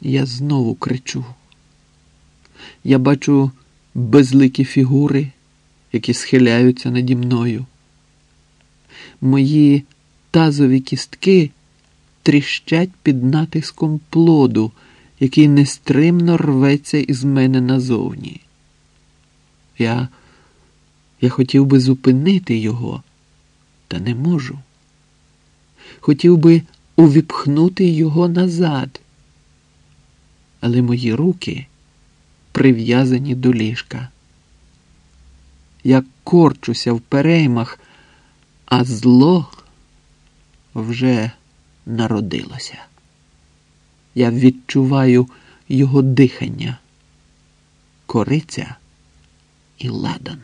Я знову кричу. Я бачу безликі фігури, які схиляються наді мною. Мої тазові кістки тріщать під натиском плоду, який нестримно рветься із мене назовні. Я, Я хотів би зупинити його, та не можу. Хотів би увіпхнути його назад. Але мої руки прив'язані до ліжка. Я корчуся в переймах, а зло вже народилося. Я відчуваю його дихання, кориця і ладан.